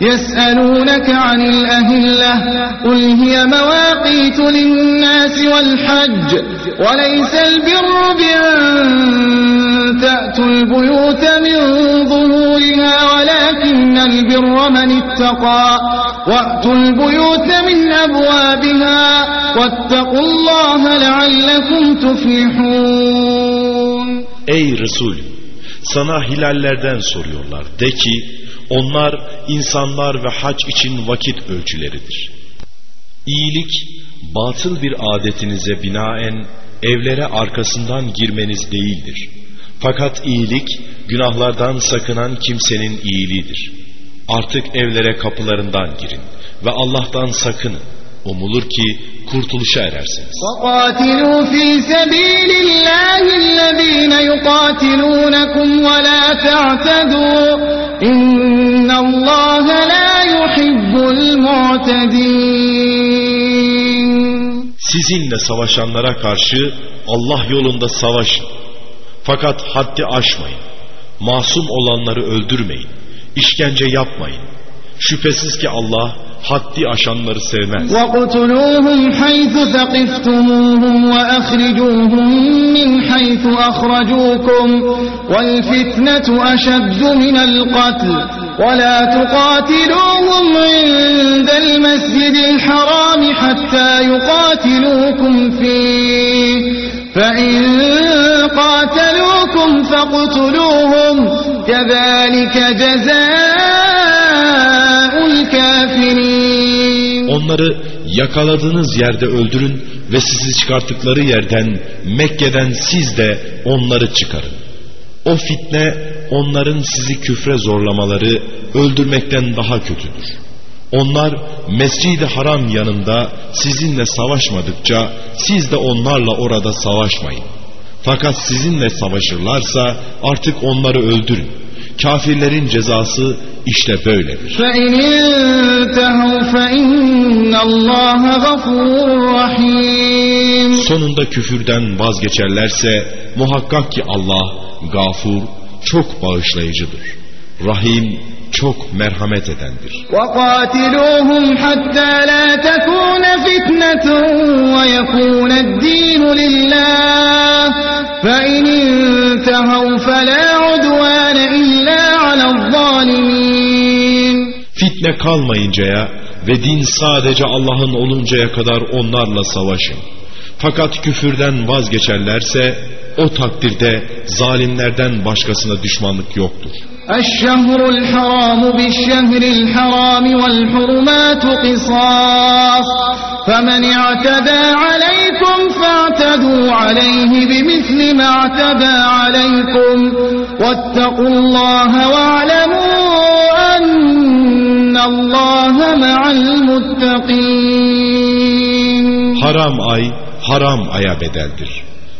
يسألونك عن الأهلة قل هي مواقيت للناس والحج وليس البر بأن تأتوا البيوت من ظهورها ولكن البر من اتقى وأتوا البيوت من أبوابها واتقوا الله لعلكم تفلحون Ey Resul! Sana hilallerden soruyorlar. De ki, Onlar insanlar ve hac için vakit ölçüleridir. İyilik, batıl bir adetinize binaen evlere arkasından girmeniz değildir. Fakat iyilik, günahlardan sakınan kimsenin iyiliğidir. Artık evlere kapılarından girin ve Allah'tan sakının. Umulur ki kurtuluşa erersiniz. المعتدين Sizinle savaşanlara karşı Allah yolunda savaşın. Fakat haddi aşmayın. Masum olanları öldürmeyin. İşkence yapmayın. Şüphesiz ki Allah haddi aşanları sevmez. واقتلوهم حيث ثقفتموهم وأخرجوهم من حيث أخرجوكم والفتنة أشد من القتل ولا تقاتلوهم عند المسجد الحرام حتى يقاتلوكم فيه فإن قاتلوكم فاقتلوهم كذلك جزاء الكافرين Onları yakaladığınız yerde öldürün ve sizi çıkarttıkları yerden Mekke'den siz de onları çıkarın. O fitne onların sizi küfre zorlamaları öldürmekten daha kötüdür. Onlar Mescid-i Haram yanında sizinle savaşmadıkça siz de onlarla orada savaşmayın. Fakat sizinle savaşırlarsa artık onları öldürün. Kafirlerin cezası işte böyledir. Sonunda küfürden vazgeçerlerse muhakkak ki Allah gafur, çok bağışlayıcıdır. Rahim, çok merhamet edendir. وقاتلوهم حتى لا تكون فتنة ويكون الدين لله فإن انتهوا فلا عدوان إلا على الظالمين Fitne kalmayıncaya ve din sadece Allah'ın oluncaya kadar onlarla savaşın. Fakat küfürden vazgeçerlerse o takdirde zalimlerden başkasına düşmanlık yoktur. الشهر الحرام بالشهر الحرام والحرمات قصاص فمن اعتدى عليكم فاعتدوا عليه بمثل ما اعتدى عليكم واتقوا الله واعلموا أن الله مع المتقين Haram ay, haram aya bedeldir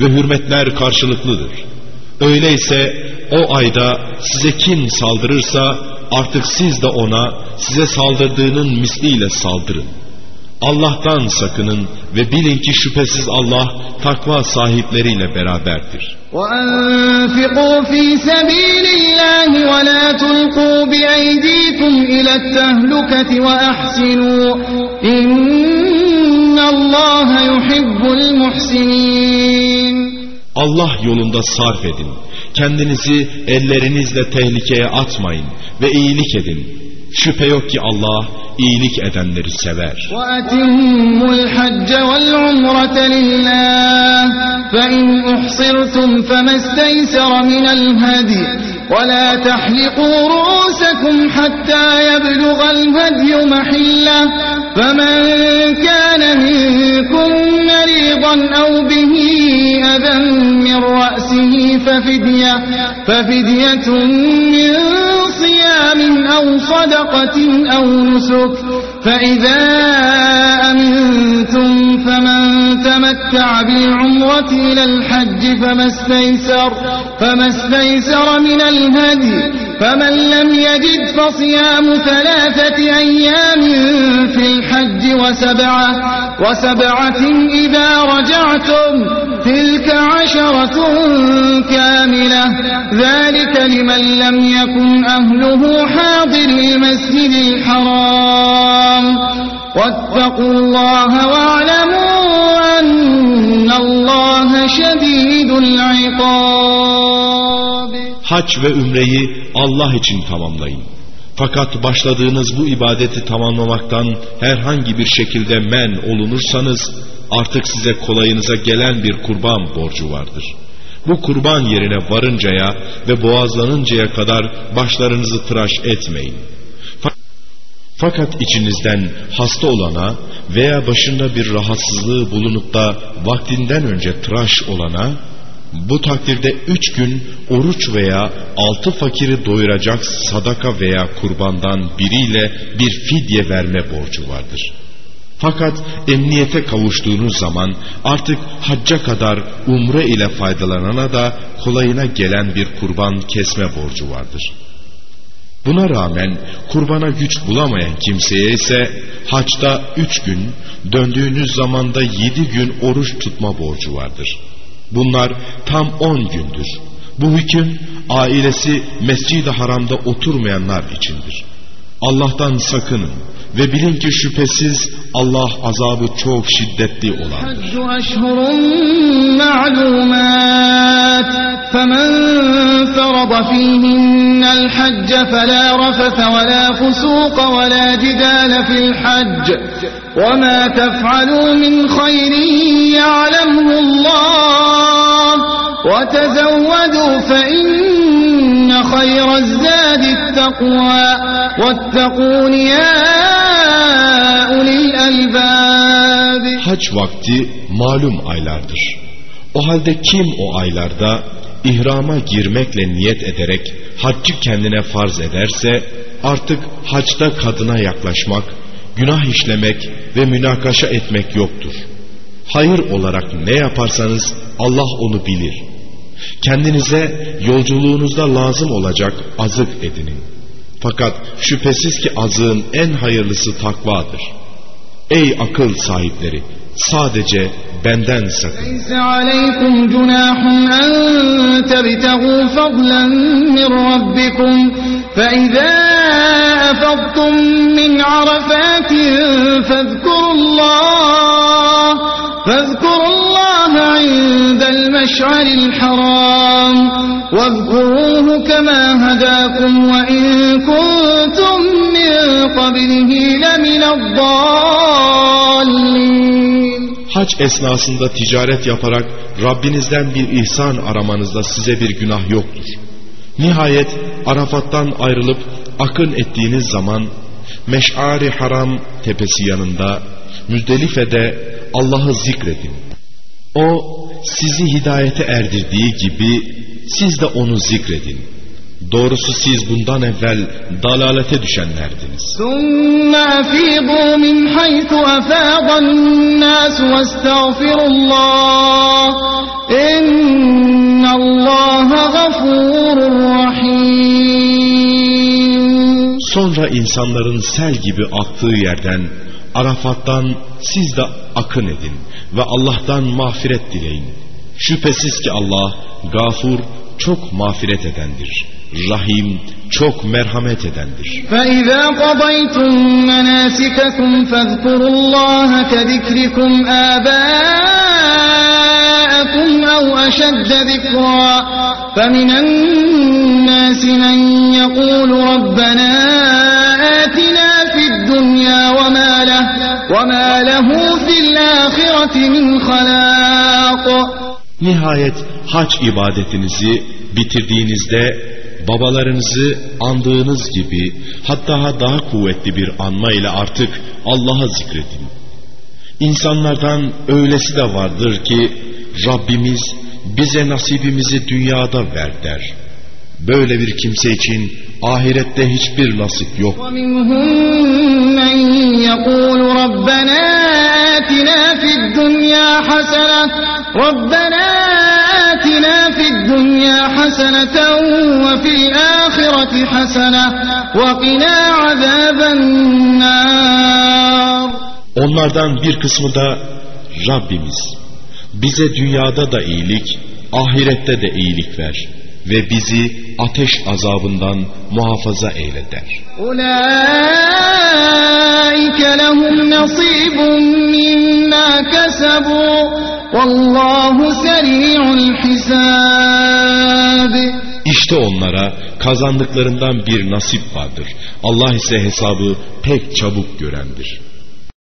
ve hürmetler karşılıklıdır. Öyleyse o ayda size kim saldırırsa artık siz de ona size saldırdığının misliyle saldırın. Allah'tan sakının ve bilin ki şüphesiz Allah takva sahipleriyle beraberdir. وَاَنْفِقُوا ف۪ي سَب۪يلِ اللّٰهِ وَلَا تُلْقُوا بِاَيْد۪يكُمْ اِلَى التَّهْلُكَةِ وَاَحْسِنُوا إن الله يحب المحسنين Allah yolunda sarf edin. Kendinizi ellerinizle tehlikeye atmayın ve iyilik edin. Şüphe yok ki Allah iyilik edenleri sever. وأتموا الحج والعمرة لله فإن أحصرتم فما استيسر من الهدي ولا تحلقوا رؤوسكم حتى يبلغ الهدي محله. فمن كان منكم مريضا أو به أذى من رأسه ففدية, ففدية من صيام أو صدقة أو نسك فإذا أمنتم فمن تمتع بالعمرة إلى الحج فما استيسر, فما استيسر من الهدي. فمن لم يجد فصيام ثلاثة أيام في الحج وسبعة, وسبعة إذا رجعتم تلك عشرة كاملة. ذلك لمن لم يكن أهله حاضر المسجد الحرام. واتقوا الله واعلموا أن الله شديد العقاب. Hac ve ümreyi Allah için tamamlayın. Fakat başladığınız bu ibadeti tamamlamaktan herhangi bir şekilde men olunursanız artık size kolayınıza gelen bir kurban borcu vardır. Bu kurban yerine varıncaya ve boğazlanıncaya kadar başlarınızı tıraş etmeyin. Fakat içinizden hasta olana veya başında bir rahatsızlığı bulunup da vaktinden önce tıraş olana bu takdirde üç gün oruç veya altı fakiri doyuracak sadaka veya kurbandan biriyle bir fidye verme borcu vardır. Fakat emniyete kavuştuğunuz zaman artık hacca kadar umre ile faydalanana da kolayına gelen bir kurban kesme borcu vardır. Buna rağmen kurbana güç bulamayan kimseye ise haçta üç gün, döndüğünüz zamanda yedi gün oruç tutma borcu vardır.'' Bunlar tam on gündür. Bu hüküm ailesi Mescid-i Haram'da oturmayanlar içindir. Allah'tan sakının ve bilin ki şüphesiz Allah azabı çok şiddetli olandır. فمن فرض فيهن الحج فلا رفث ولا فسوق ولا جدال في الحج وما تفعلوا من خير يعلمه الله وتزودوا فإن خير الزاد التقوى واتقون يا أولي الألباب Hac vakti malum aylardır. O halde kim o aylarda ihrama girmekle niyet ederek haccı kendine farz ederse artık hacda kadına yaklaşmak, günah işlemek ve münakaşa etmek yoktur. Hayır olarak ne yaparsanız Allah onu bilir. Kendinize yolculuğunuzda lazım olacak azık edinin. Fakat şüphesiz ki azığın en hayırlısı takvadır. Ey akıl sahipleri! Sadece benden sakın. ليس عليكم جناح أن تبتغوا فضلا من ربكم فإذا أفضتم من عرفات فاذكروا الله فاذكروا الله عند المشعر الحرام واذكروه كما هداكم وإن كنتم من قبله لمن الضالين Hac esnasında ticaret yaparak Rabbinizden bir ihsan aramanızda size bir günah yoktur. Nihayet Arafat'tan ayrılıp akın ettiğiniz zaman Meş'ari Haram tepesi yanında Müzdelife'de Allah'ı zikredin. O sizi hidayete erdirdiği gibi siz de onu zikredin. Doğrusu siz bundan evvel dalalete düşenlerdiniz. Sonra insanların sel gibi attığı yerden Arafat'tan siz de akın edin ve Allah'tan mağfiret dileyin. Şüphesiz ki Allah gafur çok mağfiret edendir. Rahim çok merhamet edendir. فإذا قضيتم مناسككم فاذكروا الله كذكركم آباءكم أو أشد ذكرا فمن الناس من يقول ربنا وما له في الآخرة من خلاق Nihayet hac ibadetinizi bitirdiğinizde babalarınızı andığınız gibi hatta daha kuvvetli bir anma ile artık Allah'a zikredin. İnsanlardan öylesi de vardır ki Rabbimiz bize nasibimizi dünyada ver der. Böyle bir kimse için ahirette hiçbir nasip yok. ومنهم من يقول ربنا آتنا في الدنيا حسنة ربنا آتنا في الدنيا حسنة وفي الآخرة حسنة وقنا عذاب النار Onlardan bir kısmı da Rabbimiz bize dünyada da iyilik, ahirette de iyilik ver ve bizi ateş azabından muhafaza eyle der. İşte onlara kazandıklarından bir nasip vardır. Allah ise hesabı pek çabuk görendir.